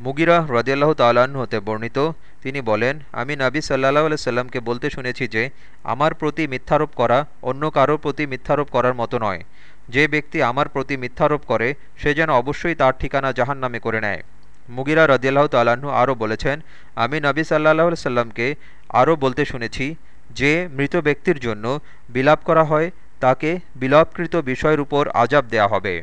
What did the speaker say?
মুগিরা রদিয়াল্লাহ তাল্লাহ্ন হতে বর্ণিত। তিনি বলেন, আমি নাবি সাল্লাহ সাল্লামকে বলতে শুনেছি যে, আমার প্রতি মিথ্যারোপ করা অন্য কারও প্রতি মিথ্যারোপ করার মতো নয়। যে ব্যক্তি আমার প্রতি মিথ্যারোপ করে, সে যেন অবশ্যই তার ঠিকানা জাহান নামে করে নেয়। মুগিরা রদিয়াল্লাহ তাল্লাহ্ন আরও বলেছেন, আমি নবী সাল্লাহ সাল্লামকে আরও বলতে শুনেছি যে, মৃত ব্যক্তির জন্য বিলাপ করা হয়, তাকে বিলাপকৃত বিষয়ের উপর আজাব দেয়া হবে।